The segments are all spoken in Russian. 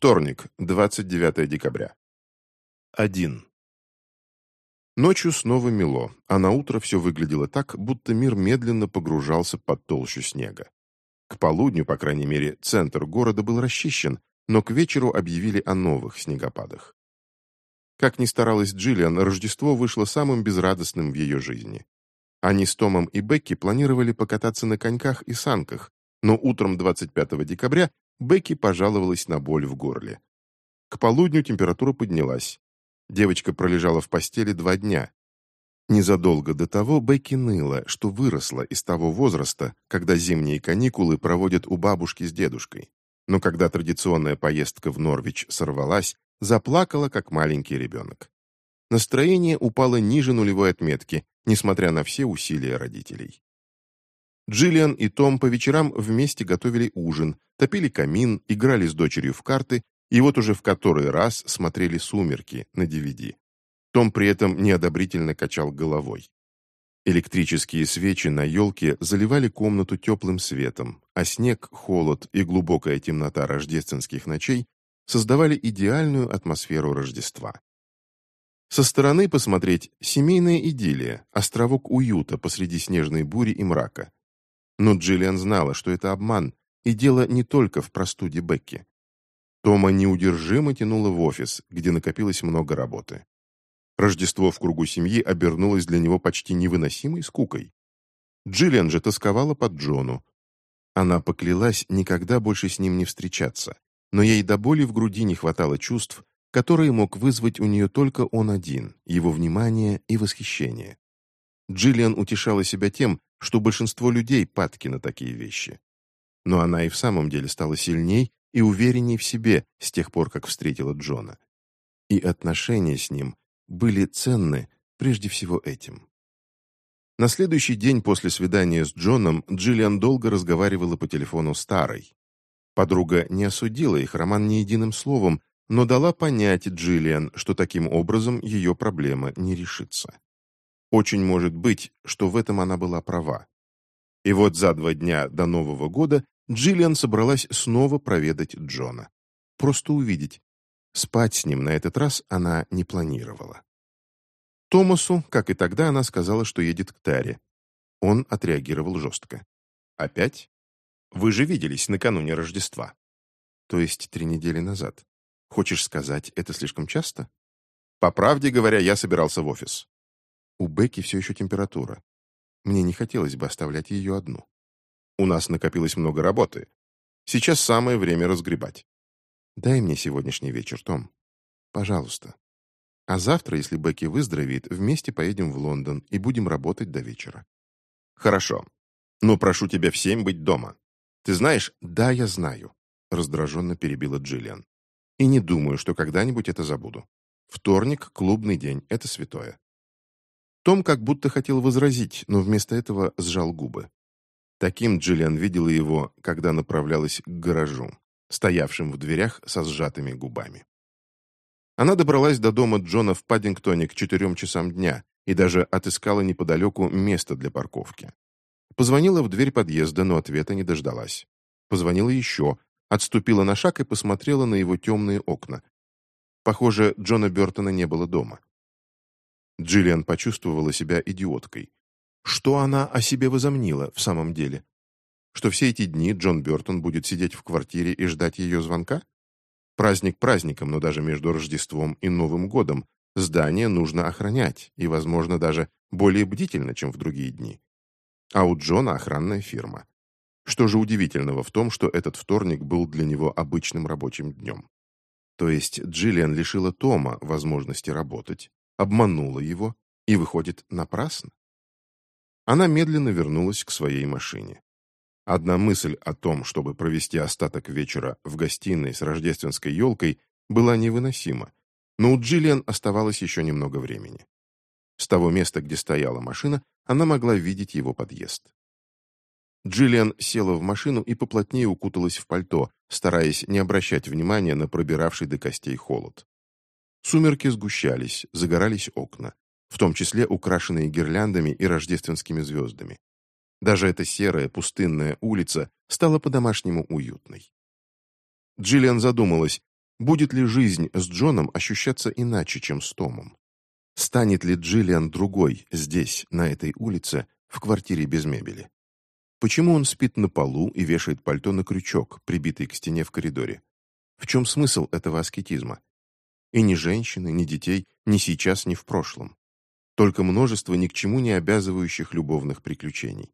Вторник, 29 декабря. 1. Ночью снова мело, а на утро все выглядело так, будто мир медленно погружался под толщу снега. К полудню, по крайней мере, центр города был расчищен, но к вечеру объявили о новых снегопадах. Как ни старалась Джиллиан, Рождество вышло самым безрадостным в ее жизни. Они с Томом и Бекки планировали покататься на коньках и санках, но утром 25 декабря Бекки пожаловалась на боль в горле. К полудню температура поднялась. Девочка пролежала в постели два дня. Незадолго до того Бекки ныла, что выросла из того возраста, когда зимние каникулы проводят у бабушки с дедушкой. Но когда традиционная поездка в Норвич сорвалась, заплакала, как маленький ребенок. Настроение упало ниже нулевой отметки, несмотря на все усилия родителей. Джиллиан и Том по вечерам вместе готовили ужин, топили камин, играли с дочерью в карты и вот уже в который раз смотрели «Сумерки» на DVD. Том при этом неодобрительно качал головой. Электрические свечи на елке заливали комнату теплым светом, а снег, холод и глубокая темнота рождественских ночей создавали идеальную атмосферу Рождества. Со стороны посмотреть семейная идиллия, островок уюта посреди снежной бури и мрака. Но Джиллиан знала, что это обман, и дело не только в простуде Бекки. Тома неудержимо тянуло в офис, где накопилось много работы. Рождество в кругу семьи обернулось для него почти невыносимой скукой. Джиллиан же тосковала под Джону. Она поклялась никогда больше с ним не встречаться, но ей до боли в груди не хватало чувств, которые мог вызвать у нее только он один, его внимание и восхищение. Джиллиан утешала себя тем, что большинство людей падки на такие вещи. Но она и в самом деле стала сильней и уверенней в себе с тех пор, как встретила Джона. И отношения с ним были ценны прежде всего этим. На следующий день после свидания с Джоном Джиллиан долго разговаривала по телефону с Тарой. Подруга не осудила их роман ни единым словом, но дала понять Джиллиан, что таким образом ее проблема не решится. Очень может быть, что в этом она была права. И вот за два дня до Нового года Джиллиан собралась снова проведать Джона. Просто увидеть. Спать с ним на этот раз она не планировала. Томасу, как и тогда, она сказала, что едет к Таре. Он отреагировал жестко. «Опять? Вы же виделись накануне Рождества». «То есть три недели назад. Хочешь сказать, это слишком часто?» «По правде говоря, я собирался в офис. У Бекки все еще температура. Мне не хотелось бы оставлять ее одну. У нас накопилось много работы. Сейчас самое время разгребать. Дай мне сегодняшний вечер, Том. Пожалуйста. А завтра, если Бекки выздоровеет, вместе поедем в Лондон и будем работать до вечера. Хорошо. Но прошу тебя в семь быть дома. Ты знаешь? Да, я знаю. Раздраженно перебила Джиллиан. И не думаю, что когда-нибудь это забуду. Вторник, клубный день, это святое. Том как будто хотел возразить, но вместо этого сжал губы. Таким Джиллиан видела его, когда направлялась к гаражу, стоявшим в дверях со сжатыми губами. Она добралась до дома Джона в Паддингтоне к четырем часам дня и даже отыскала неподалеку место для парковки. Позвонила в дверь подъезда, но ответа не дождалась. Позвонила еще, отступила на шаг и посмотрела на его темные окна. Похоже, Джона Бертона не было дома. Джиллиан почувствовала себя идиоткой. Что она о себе возомнила в самом деле? Что все эти дни Джон Бертон будет сидеть в квартире и ждать ее звонка? Праздник праздником, но даже между Рождеством и Новым годом здание нужно охранять, и, возможно, даже более бдительно, чем в другие дни. А у Джона охранная фирма. Что же удивительного в том, что этот вторник был для него обычным рабочим днем? То есть Джиллиан лишила Тома возможности работать, обманула его и, выходит, напрасно. Она медленно вернулась к своей машине. Одна мысль о том, чтобы провести остаток вечера в гостиной с рождественской елкой, была невыносима, но у Джиллиан оставалось еще немного времени. С того места, где стояла машина, она могла видеть его подъезд. Джиллиан села в машину и поплотнее укуталась в пальто, стараясь не обращать внимания на пробиравший до костей холод. Сумерки сгущались, загорались окна, в том числе украшенные гирляндами и рождественскими звездами. Даже эта серая пустынная улица стала по-домашнему уютной. Джиллиан задумалась, Будет ли жизнь с Джоном ощущаться иначе, чем с Томом? Станет ли Джиллиан другой здесь, на этой улице, в квартире без мебели? Почему он спит на полу и вешает пальто на крючок, прибитый к стене в коридоре? В чем смысл этого аскетизма? И ни женщины, ни детей, ни сейчас, ни в прошлом. Только множество ни к чему не обязывающих любовных приключений.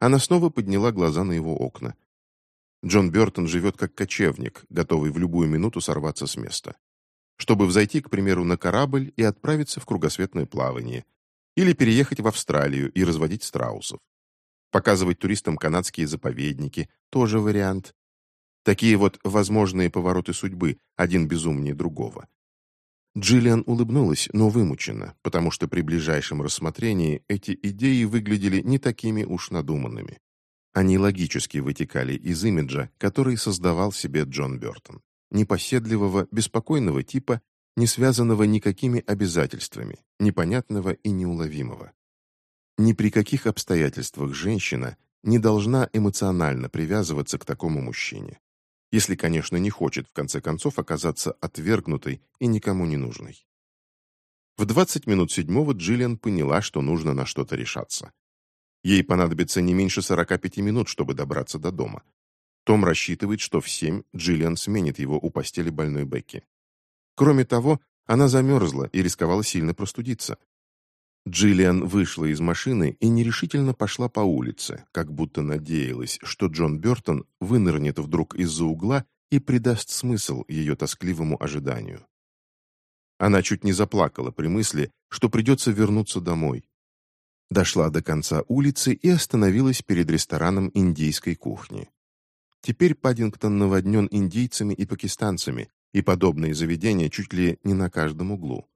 Она снова подняла глаза на его окна. Джон Бертон живет как кочевник, готовый в любую минуту сорваться с места. Чтобы взойти, к примеру, на корабль и отправиться в кругосветное плавание. Или переехать в Австралию и разводить страусов. Показывать туристам канадские заповедники – тоже вариант. Такие вот возможные повороты судьбы, один безумнее другого. Джиллиан улыбнулась, но вымученно, потому что при ближайшем рассмотрении эти идеи выглядели не такими уж надуманными. Они логически вытекали из имиджа, который создавал себе Джон Бертон. Непоседливого, беспокойного типа, не связанного никакими обязательствами, непонятного и неуловимого. Ни при каких обстоятельствах женщина не должна эмоционально привязываться к такому мужчине. Если, конечно, не хочет, в конце концов, оказаться отвергнутой и никому не нужной. В 20 минут седьмого Джиллиан поняла, что нужно на что-то решаться. Ей понадобится не меньше 45 минут, чтобы добраться до дома. Том рассчитывает, что в 7 Джиллиан сменит его у постели больной Бекки. Кроме того, она замерзла и рисковала сильно простудиться. Джиллиан вышла из машины и нерешительно пошла по улице, как будто надеялась, что Джон Бертон вынырнет вдруг из-за угла и придаст смысл ее тоскливому ожиданию. Она чуть не заплакала при мысли, что придется вернуться домой, Дошла до конца улицы и остановилась перед рестораном индийской кухни. Теперь Паддингтон наводнен индийцами и пакистанцами, и подобные заведения чуть ли не на каждом углу.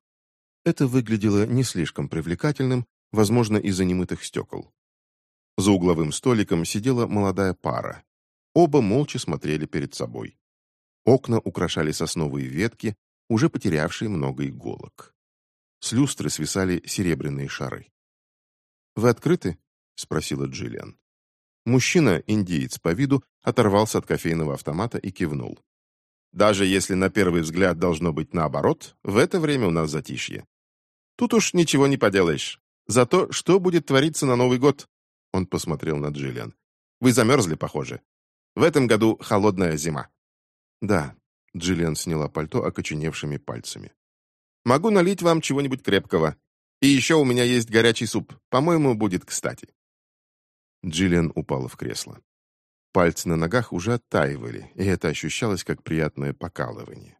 Это выглядело не слишком привлекательным, возможно, из-за немытых стекол. За угловым столиком сидела молодая пара. Оба молча смотрели перед собой. Окна украшали сосновые ветки, уже потерявшие много иголок. С люстры свисали серебряные шары. «Вы открыты?» — спросила Джиллиан. Мужчина, индиец по виду, оторвался от кофейного автомата и кивнул. «Даже если на первый взгляд должно быть наоборот, в это время у нас затишье. Тут уж ничего не поделаешь. Зато что будет твориться на Новый год?» Он посмотрел на Джиллиан. «Вы замерзли, похоже. В этом году холодная зима». «Да», — Джиллиан сняла пальто окоченевшими пальцами. «Могу налить вам чего-нибудь крепкого. И еще у меня есть горячий суп. По-моему, будет кстати». Джиллиан упала в кресло. Пальцы на ногах уже оттаивали, и это ощущалось как приятное покалывание.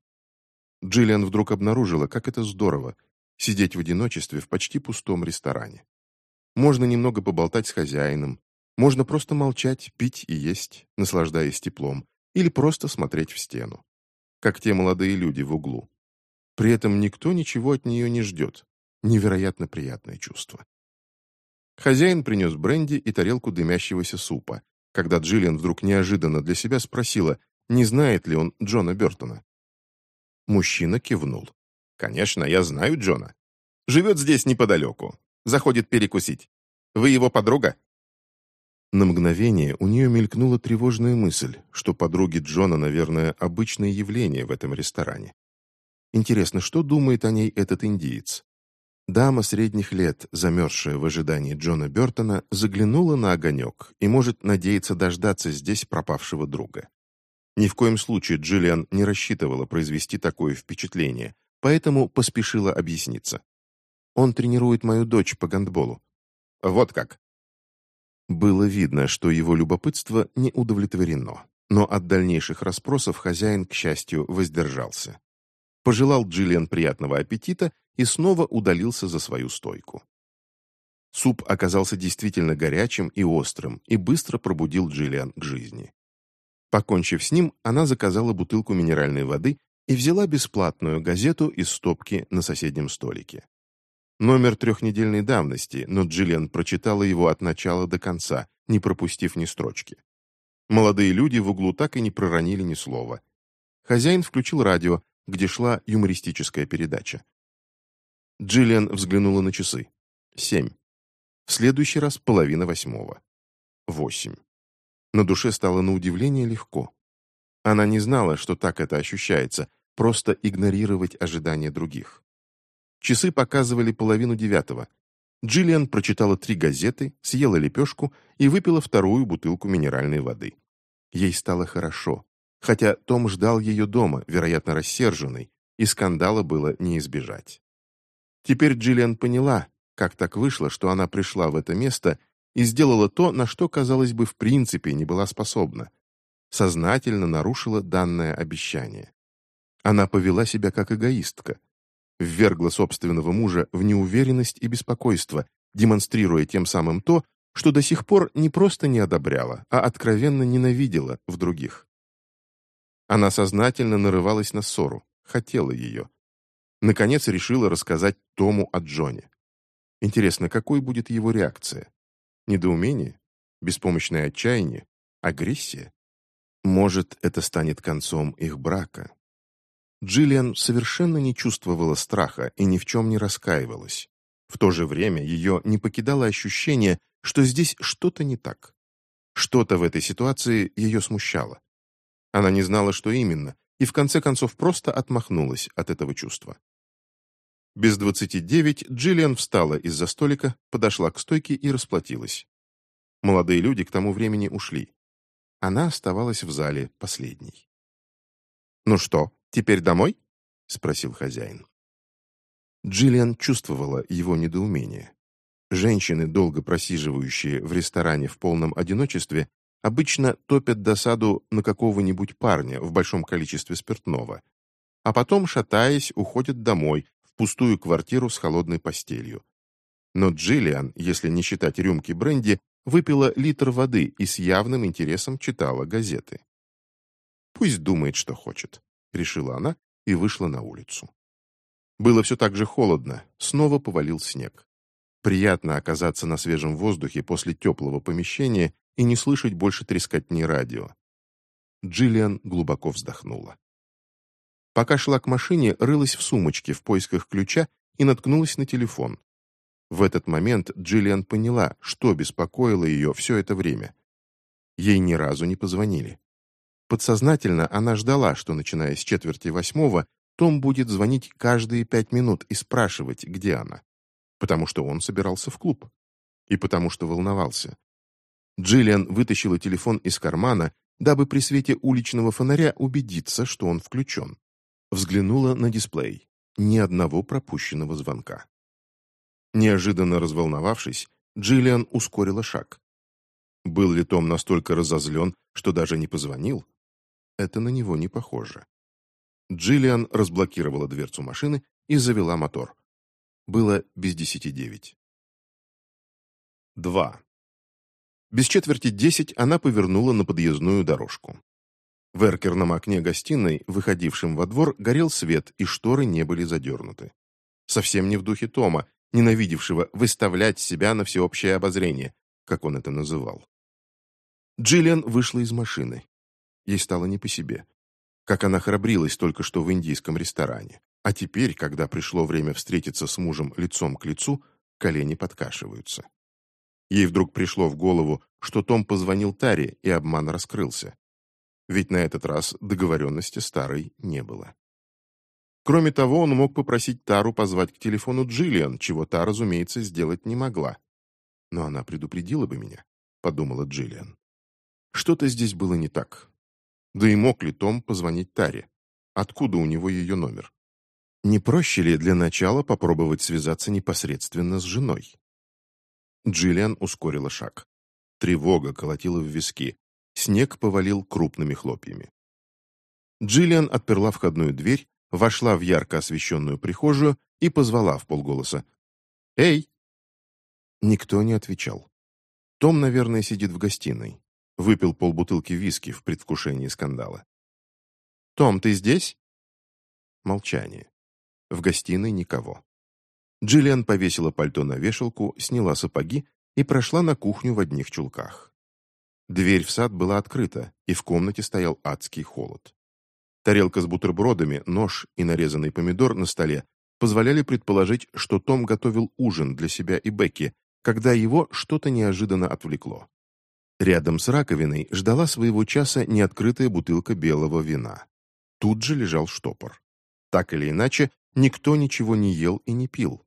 Джиллиан вдруг обнаружила, как это здорово — сидеть в одиночестве в почти пустом ресторане. Можно немного поболтать с хозяином, можно просто молчать, пить и есть, наслаждаясь теплом, или просто смотреть в стену, как те молодые люди в углу. При этом никто ничего от нее не ждет, Невероятно приятное чувство. Хозяин принес бренди и тарелку дымящегося супа, когда Джиллиан вдруг неожиданно для себя спросила, не знает ли он Джона Бертона. Мужчина кивнул. «Конечно, я знаю Джона. Живет здесь неподалеку. Заходит перекусить. Вы его подруга?» На мгновение у нее мелькнула тревожная мысль, что подруги Джона, наверное, обычное явление в этом ресторане. Интересно, что думает о ней этот индиец? Дама средних лет, замерзшая в ожидании Джона Бертона, заглянула на огонек и может надеяться дождаться здесь пропавшего друга. Ни в коем случае Джиллиан не рассчитывала произвести такое впечатление, поэтому поспешила объясниться. «Он тренирует мою дочь по гандболу». «Вот как». Было видно, что его любопытство не удовлетворено, но от дальнейших расспросов хозяин, к счастью, воздержался. Пожелал Джиллиан приятного аппетита и снова удалился за свою стойку. Суп оказался действительно горячим и острым и быстро пробудил Джиллиан к жизни. Покончив с ним, она заказала бутылку минеральной воды и взяла бесплатную газету из стопки на соседнем столике. Номер трехнедельной давности, но Джиллиан прочитала его от начала до конца, не пропустив ни строчки. Молодые люди в углу так и не проронили ни слова. Хозяин включил радио, где шла юмористическая передача. Джиллиан взглянула на часы. Семь. В следующий раз половина восьмого. Восемь. На душе стало на удивление легко. Она не знала, что так это ощущается, просто игнорировать ожидания других. Часы показывали половину девятого. Джиллиан прочитала три газеты, съела лепешку и выпила вторую бутылку минеральной воды. Ей стало хорошо, хотя Том ждал ее дома, вероятно, рассерженный, и скандала было не избежать. Теперь Джиллиан поняла, как так вышло, что она пришла в это место и сделала то, на что, казалось бы, в принципе не была способна. Сознательно нарушила данное обещание. Она повела себя как эгоистка. Ввергла собственного мужа в неуверенность и беспокойство, демонстрируя тем самым то, что до сих пор не просто не одобряла, а откровенно ненавидела в других. Она сознательно нарывалась на ссору, хотела ее. Наконец решила рассказать Тому о Джоне. Интересно, какой будет его реакция? Недоумение? Беспомощное отчаяние? Агрессия? Может, это станет концом их брака? Джиллиан совершенно не чувствовала страха и ни в чем не раскаивалась. В то же время ее не покидало ощущение, что здесь что-то не так. Что-то в этой ситуации ее смущало. Она не знала, что именно, и в конце концов просто отмахнулась от этого чувства. Без двадцати девять Джиллиан встала из-за столика, подошла к стойке и расплатилась. Молодые люди к тому времени ушли. Она оставалась в зале последней. «Ну что, теперь домой?» — спросил хозяин. Джиллиан чувствовала его недоумение. Женщины, долго просиживающие в ресторане в полном одиночестве, обычно топят досаду на какого-нибудь парня в большом количестве спиртного, а потом, шатаясь, уходят домой, в пустую квартиру с холодной постелью. Но Джиллиан, если не считать рюмки бренди, выпила литр воды и с явным интересом читала газеты. «Пусть думает, что хочет», — решила она и вышла на улицу. Было все так же холодно, снова повалил снег. Приятно оказаться на свежем воздухе после теплого помещения и не слышать больше трескотни радио. Джиллиан глубоко вздохнула. Пока шла к машине, рылась в сумочке в поисках ключа и наткнулась на телефон. В этот момент Джиллиан поняла, что беспокоило ее все это время. Ей ни разу не позвонили. Подсознательно она ждала, что, начиная с четверти восьмого, Том будет звонить каждые пять минут и спрашивать, где она потому что он собирался в клуб. И потому что волновался. Джиллиан вытащила телефон из кармана, дабы при свете уличного фонаря убедиться, что он включен. Взглянула на дисплей. Ни одного пропущенного звонка. Неожиданно разволновавшись, Джиллиан ускорила шаг. Был ли Том настолько разозлен, что даже не позвонил? Это на него не похоже. Джиллиан разблокировала дверцу машины и завела мотор. Было без десяти девять. Два. Без четверти десять она повернула на подъездную дорожку. В эркерном окне гостиной, выходившем во двор, горел свет, и шторы не были задернуты. Совсем не в духе Тома, ненавидевшего выставлять себя на всеобщее обозрение, как он это называл. Джиллиан вышла из машины. Ей стало не по себе. Как она храбрилась только что в индийском ресторане. А теперь, когда пришло время встретиться с мужем лицом к лицу, колени подкашиваются. Ей вдруг пришло в голову, что Том позвонил Таре, и обман раскрылся. Ведь на этот раз договоренности старой не было. Кроме того, он мог попросить Тару позвать к телефону Джиллиан, чего та, разумеется, сделать не могла. Но она предупредила бы меня, подумала Джиллиан. Что-то здесь было не так. Да и мог ли Том позвонить Таре? Откуда у него ее номер? Не проще ли для начала попробовать связаться непосредственно с женой? Джиллиан ускорила шаг. Тревога колотила в виски. Снег повалил крупными хлопьями. Джиллиан отперла входную дверь, вошла в ярко освещенную прихожую и позвала в полголоса. «Эй!» Никто не отвечал. Том, наверное, сидит в гостиной. Выпил полбутылки виски в предвкушении скандала. «Том, ты здесь?» Молчание. В гостиной никого. Джиллиан повесила пальто на вешалку, сняла сапоги и прошла на кухню в одних чулках. Дверь в сад была открыта, и в комнате стоял адский холод. Тарелка с бутербродами, нож и нарезанный помидор на столе позволяли предположить, что Том готовил ужин для себя и Бекки, когда его что-то неожиданно отвлекло. Рядом с раковиной ждала своего часа неоткрытая бутылка белого вина. Тут же лежал штопор. Так или иначе, никто ничего не ел и не пил.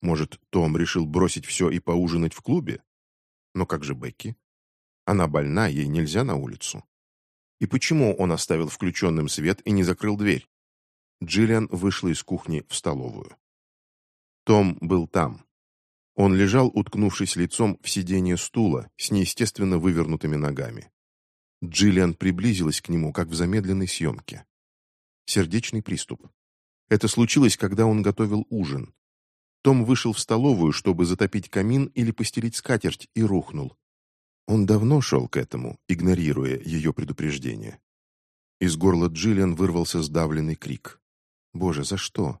Может, Том решил бросить все и поужинать в клубе? Но как же Бекки? Она больна, ей нельзя на улицу. И почему он оставил включенным свет и не закрыл дверь? Джиллиан вышла из кухни в столовую. Том был там. Он лежал, уткнувшись лицом в сиденье стула с неестественно вывернутыми ногами. Джиллиан приблизилась к нему, как в замедленной съемке. Сердечный приступ. Это случилось, когда он готовил ужин. Том вышел в столовую, чтобы затопить камин или постелить скатерть, и рухнул. Он давно шел к этому, игнорируя ее предупреждение. Из горла Джиллиан вырвался сдавленный крик. «Боже, за что?»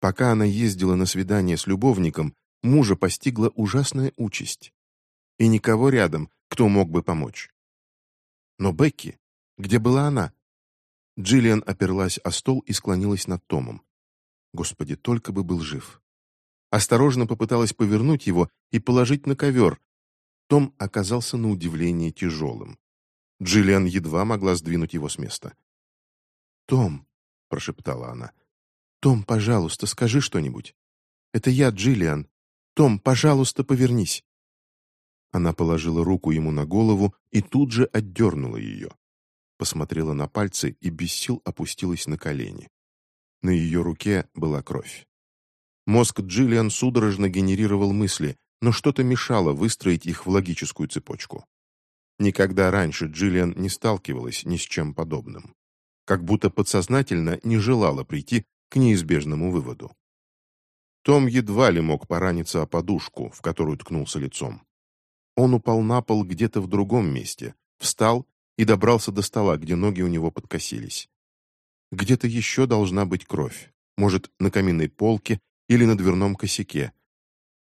Пока она ездила на свидание с любовником, мужа постигла ужасная участь. И никого рядом, кто мог бы помочь. Но Бекки, где была она? Джиллиан оперлась о стол и склонилась над Томом. Господи, только бы был жив. Осторожно попыталась повернуть его и положить на ковер. Том оказался на удивление тяжелым. Джиллиан едва могла сдвинуть его с места. «Том», — прошептала она, — «Том, пожалуйста, скажи что-нибудь. Это я, Джиллиан. Том, пожалуйста, повернись». Она положила руку ему на голову и тут же отдернула ее. Посмотрела на пальцы и без сил опустилась на колени. На ее руке была кровь. Мозг Джиллиан судорожно генерировал мысли, но что-то мешало выстроить их в логическую цепочку. Никогда раньше Джиллиан не сталкивалась ни с чем подобным. Как будто подсознательно не желала прийти к неизбежному выводу. Том едва ли мог пораниться о подушку, в которую ткнулся лицом. Он упал на пол где-то в другом месте, встал и добрался до стола, где ноги у него подкосились. Где-то еще должна быть кровь. Может, на каминной полке или на дверном косяке.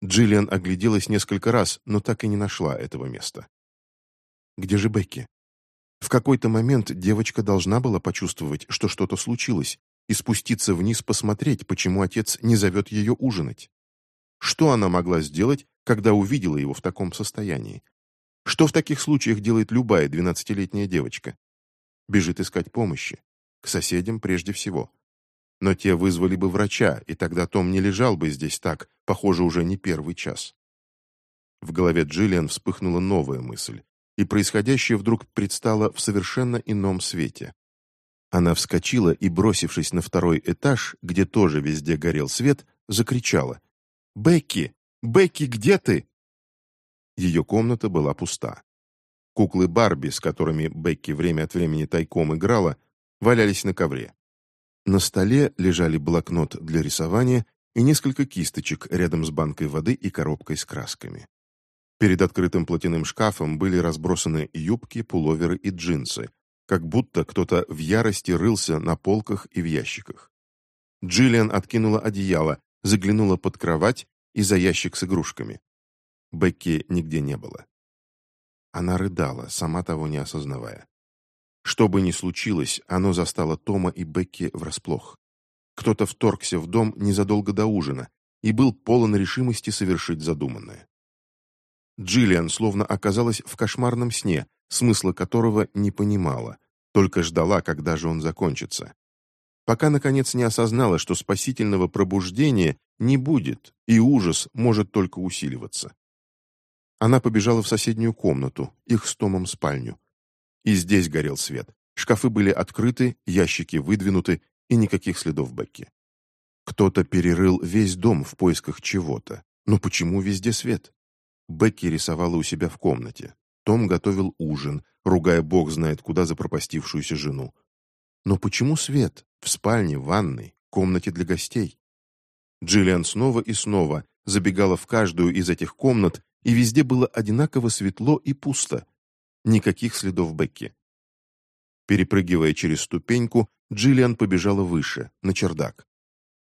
Джиллиан огляделась несколько раз, но так и не нашла этого места. Где же Бекки? В какой-то момент девочка должна была почувствовать, что что-то случилось, и спуститься вниз посмотреть, почему отец не зовет ее ужинать. Что она могла сделать, когда увидела его в таком состоянии? Что в таких случаях делает любая двенадцатилетняя девочка? Бежит искать помощи. К соседям прежде всего. Но те вызвали бы врача, и тогда Том не лежал бы здесь так, похоже, уже не первый час. В голове Джиллиан вспыхнула новая мысль, и происходящее вдруг предстало в совершенно ином свете. Она вскочила и, бросившись на второй этаж, где тоже везде горел свет, закричала. «Бекки! Бекки, где ты?» Ее комната была пуста. Куклы Барби, с которыми Бекки время от времени тайком играла, валялись на ковре. На столе лежали блокнот для рисования и несколько кисточек рядом с банкой воды и коробкой с красками. Перед открытым платяным шкафом были разбросаны юбки, пуловеры и джинсы, как будто кто-то в ярости рылся на полках и в ящиках. Джиллиан откинула одеяло, заглянула под кровать и за ящик с игрушками. Бекки нигде не было. Она рыдала, сама того не осознавая. Что бы ни случилось, оно застало Тома и Бекки врасплох. Кто-то вторгся в дом незадолго до ужина и был полон решимости совершить задуманное. Джиллиан словно оказалась в кошмарном сне, смысла которого не понимала, только ждала, когда же он закончится. Пока, наконец, не осознала, что спасительного пробуждения не будет, и ужас может только усиливаться. Она побежала в соседнюю комнату, их с Томом спальню. И здесь горел свет. Шкафы были открыты, ящики выдвинуты, и никаких следов Бекки. Кто-то перерыл весь дом в поисках чего-то. Но почему везде свет? Бекки рисовала у себя в комнате. Том готовил ужин, ругая бог знает куда запропастившуюся жену. Но почему свет? В спальне, в ванной, комнате для гостей. Джиллиан снова и снова забегала в каждую из этих комнат, и везде было одинаково светло и пусто. Никаких следов Бекки. Перепрыгивая через ступеньку, Джиллиан побежала выше, на чердак.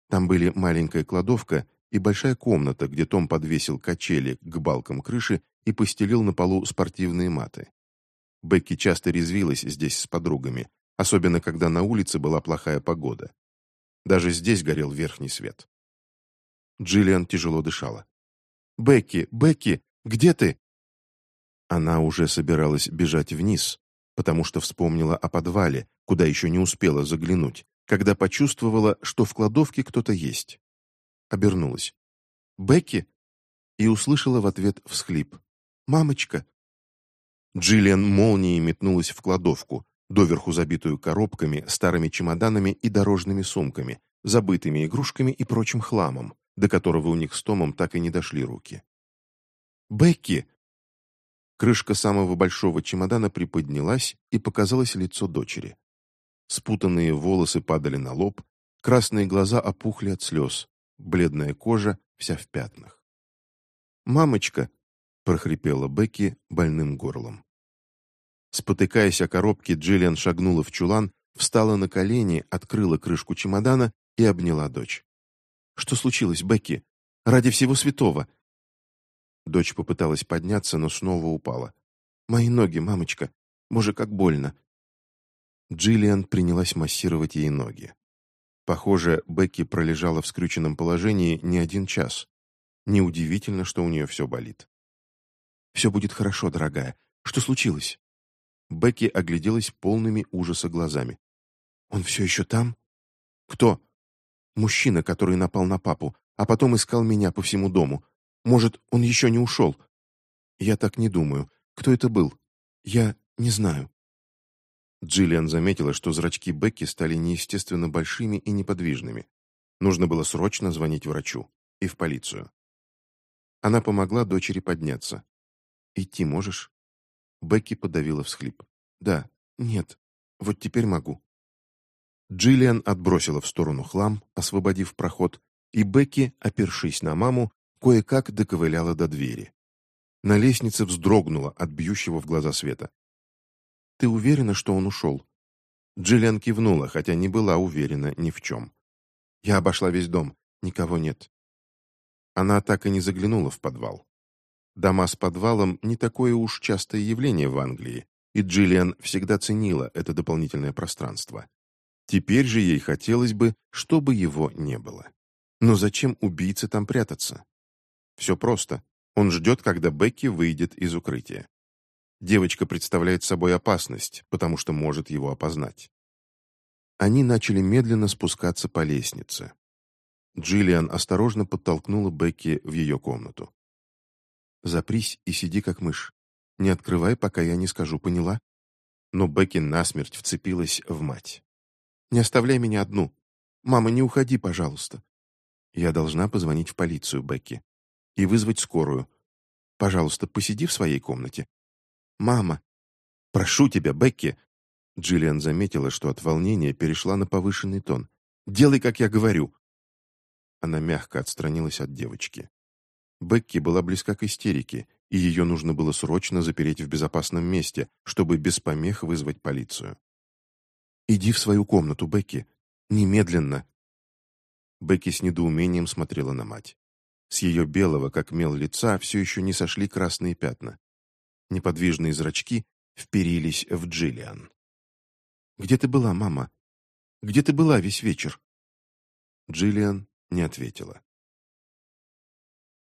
Там были маленькая кладовка и большая комната, где Том подвесил качели к балкам крыши и постелил на полу спортивные маты. Бекки часто резвилась здесь с подругами, особенно когда на улице была плохая погода. Даже здесь горел верхний свет. Джиллиан тяжело дышала. «Бекки! Бекки! Где ты?» Она уже собиралась бежать вниз, потому что вспомнила о подвале, куда еще не успела заглянуть, когда почувствовала, что в кладовке кто-то есть. Обернулась. «Бекки?» и услышала в ответ всхлип. «Мамочка!» Джиллиан молнией метнулась в кладовку, доверху забитую коробками, старыми чемоданами и дорожными сумками, забытыми игрушками и прочим хламом, до которого у них с Томом так и не дошли руки. «Бекки!» Крышка самого большого чемодана приподнялась, и показалось лицо дочери. Спутанные волосы падали на лоб, красные глаза опухли от слез, бледная кожа вся в пятнах. «Мамочка!» — прохрипела Бекки больным горлом. Спотыкаясь о коробке, Джиллиан шагнула в чулан, встала на колени, открыла крышку чемодана и обняла дочь. «Что случилось, Бекки? Ради всего святого!» Дочь попыталась подняться, но снова упала. «Мои ноги, мамочка! Боже, как больно!» Джиллиан принялась массировать ей ноги. Похоже, Бекки пролежала в скрюченном положении не один час. Неудивительно, что у нее все болит. «Все будет хорошо, дорогая. Что случилось?» Бекки огляделась полными ужаса глазами. «Он все еще там?» «Кто?» «Мужчина, который напал на папу, а потом искал меня по всему дому. Может, он еще не ушел. Я так не думаю. Кто это был? Я не знаю. Джиллиан заметила, что зрачки Бекки стали неестественно большими и неподвижными. Нужно было срочно звонить врачу и в полицию. Она помогла дочери подняться. «Идти можешь?» Бекки подавила всхлип. «Да, нет, вот теперь могу». Джиллиан отбросила в сторону хлам, освободив проход, и Бекки, опершись на маму, кое-как доковыляла до двери. На лестнице вздрогнула от бьющего в глаза света. «Ты уверена, что он ушел?» Джиллиан кивнула, хотя не была уверена ни в чем. «Я обошла весь дом. Никого нет». Она так и не заглянула в подвал. Дома с подвалом не такое уж частое явление в Англии, и Джиллиан всегда ценила это дополнительное пространство. Теперь же ей хотелось бы, чтобы его не было. Но зачем убийце там прятаться? Все просто. Он ждет, когда Бекки выйдет из укрытия. Девочка представляет собой опасность, потому что может его опознать. Они начали медленно спускаться по лестнице. Джиллиан осторожно подтолкнула Бекки в ее комнату. «Запрись и сиди как мышь. Не открывай, пока я не скажу, поняла?» Но Бекки насмерть вцепилась в мать. «Не оставляй меня одну. Мама, не уходи, пожалуйста». «Я должна позвонить в полицию, Бекки и вызвать скорую. Пожалуйста, посиди в своей комнате. Мама. Прошу тебя, Бекки. Джиллиан заметила, что от волнения перешла на повышенный тон. Делай, как я говорю. Она мягко отстранилась от девочки. Бекки была близка к истерике, и ее нужно было срочно запереть в безопасном месте, чтобы без помех вызвать полицию. «Иди в свою комнату, Бекки. Немедленно!» Бекки с недоумением смотрела на мать. С ее белого, как мел лица, все еще не сошли красные пятна. Неподвижные зрачки вперились в Джиллиан. «Где ты была, мама? Где ты была весь вечер?» Джиллиан не ответила.